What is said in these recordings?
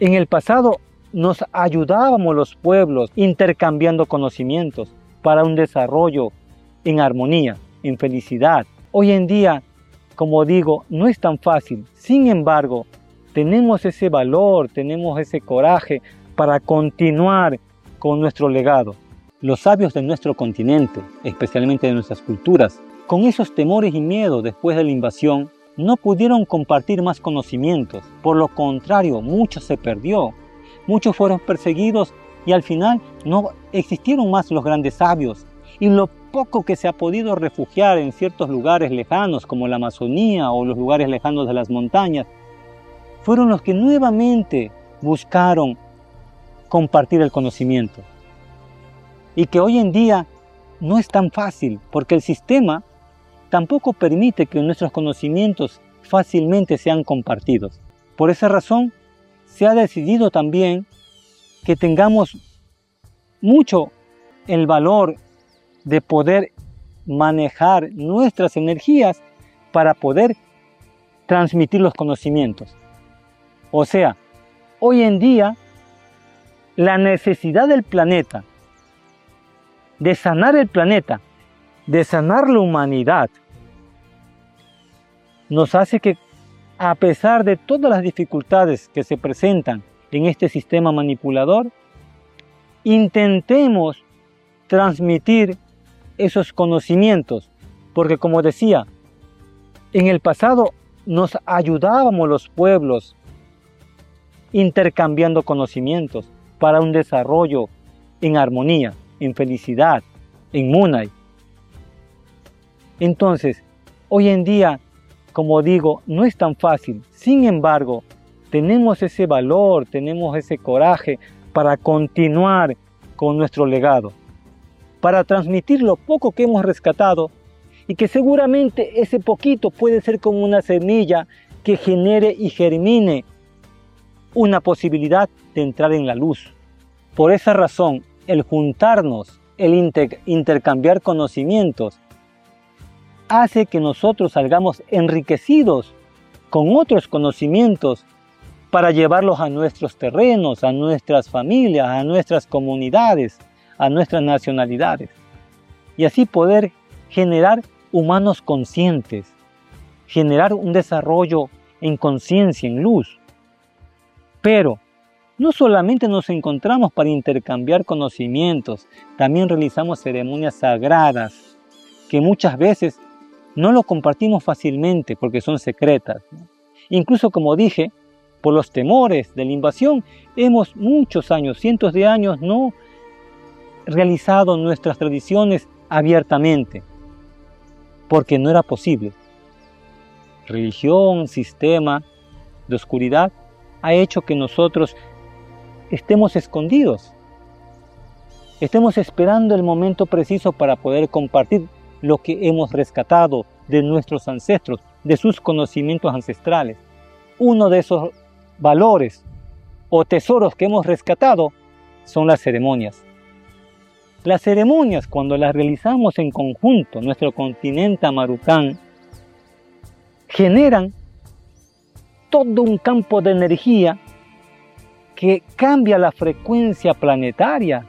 En el pasado nos ayudábamos los pueblos intercambiando conocimientos para un desarrollo en armonía, en felicidad. Hoy en día, como digo, no es tan fácil. Sin embargo, tenemos ese valor, tenemos ese coraje para continuar con nuestro legado. Los sabios de nuestro continente, especialmente de nuestras culturas, con esos temores y miedos después de la invasión, no pudieron compartir más conocimientos. Por lo contrario, mucho se perdió. Muchos fueron perseguidos y al final no existieron más los grandes sabios. Y lo poco que se ha podido refugiar en ciertos lugares lejanos como la Amazonía o los lugares lejanos de las montañas, fueron los que nuevamente buscaron compartir el conocimiento. Y que hoy en día no es tan fácil porque el sistema tampoco permite que nuestros conocimientos fácilmente sean compartidos. Por esa razón, se ha decidido también que tengamos mucho el valor de poder manejar nuestras energías para poder transmitir los conocimientos. O sea, hoy en día la necesidad del planeta de sanar el planeta de sanar la humanidad, nos hace que a pesar de todas las dificultades que se presentan en este sistema manipulador, intentemos transmitir esos conocimientos, porque como decía, en el pasado nos ayudábamos los pueblos intercambiando conocimientos para un desarrollo en armonía, en felicidad, en Munay. Entonces, hoy en día, como digo, no es tan fácil. Sin embargo, tenemos ese valor, tenemos ese coraje para continuar con nuestro legado, para transmitir lo poco que hemos rescatado y que seguramente ese poquito puede ser como una semilla que genere y germine una posibilidad de entrar en la luz. Por esa razón, el juntarnos, el intercambiar conocimientos, hace que nosotros salgamos enriquecidos con otros conocimientos para llevarlos a nuestros terrenos, a nuestras familias, a nuestras comunidades, a nuestras nacionalidades. Y así poder generar humanos conscientes, generar un desarrollo en conciencia, en luz. Pero no solamente nos encontramos para intercambiar conocimientos, también realizamos ceremonias sagradas que muchas veces no lo compartimos fácilmente porque son secretas. Incluso como dije, por los temores de la invasión, hemos muchos años, cientos de años, no realizado nuestras tradiciones abiertamente, porque no era posible. Religión, sistema de oscuridad ha hecho que nosotros estemos escondidos, estemos esperando el momento preciso para poder compartir lo que hemos rescatado de nuestros ancestros, de sus conocimientos ancestrales. Uno de esos valores o tesoros que hemos rescatado son las ceremonias. Las ceremonias, cuando las realizamos en conjunto, nuestro continente amarucán, generan todo un campo de energía que cambia la frecuencia planetaria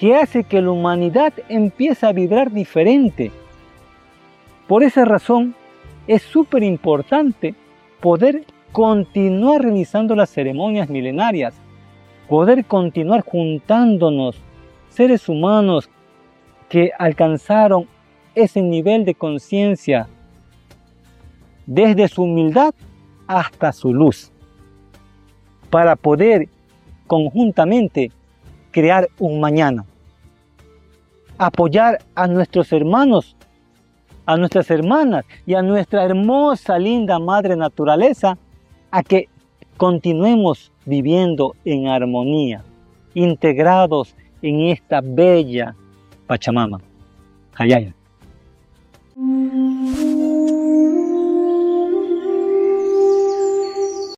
que hace que la humanidad empiece a vibrar diferente. Por esa razón es súper importante poder continuar realizando las ceremonias milenarias, poder continuar juntándonos seres humanos que alcanzaron ese nivel de conciencia desde su humildad hasta su luz, para poder conjuntamente crear un mañana apoyar a nuestros hermanos, a nuestras hermanas y a nuestra hermosa, linda madre naturaleza a que continuemos viviendo en armonía, integrados en esta bella Pachamama. Hayaya.